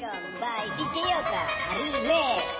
Welcome by DJ Yoka Remix.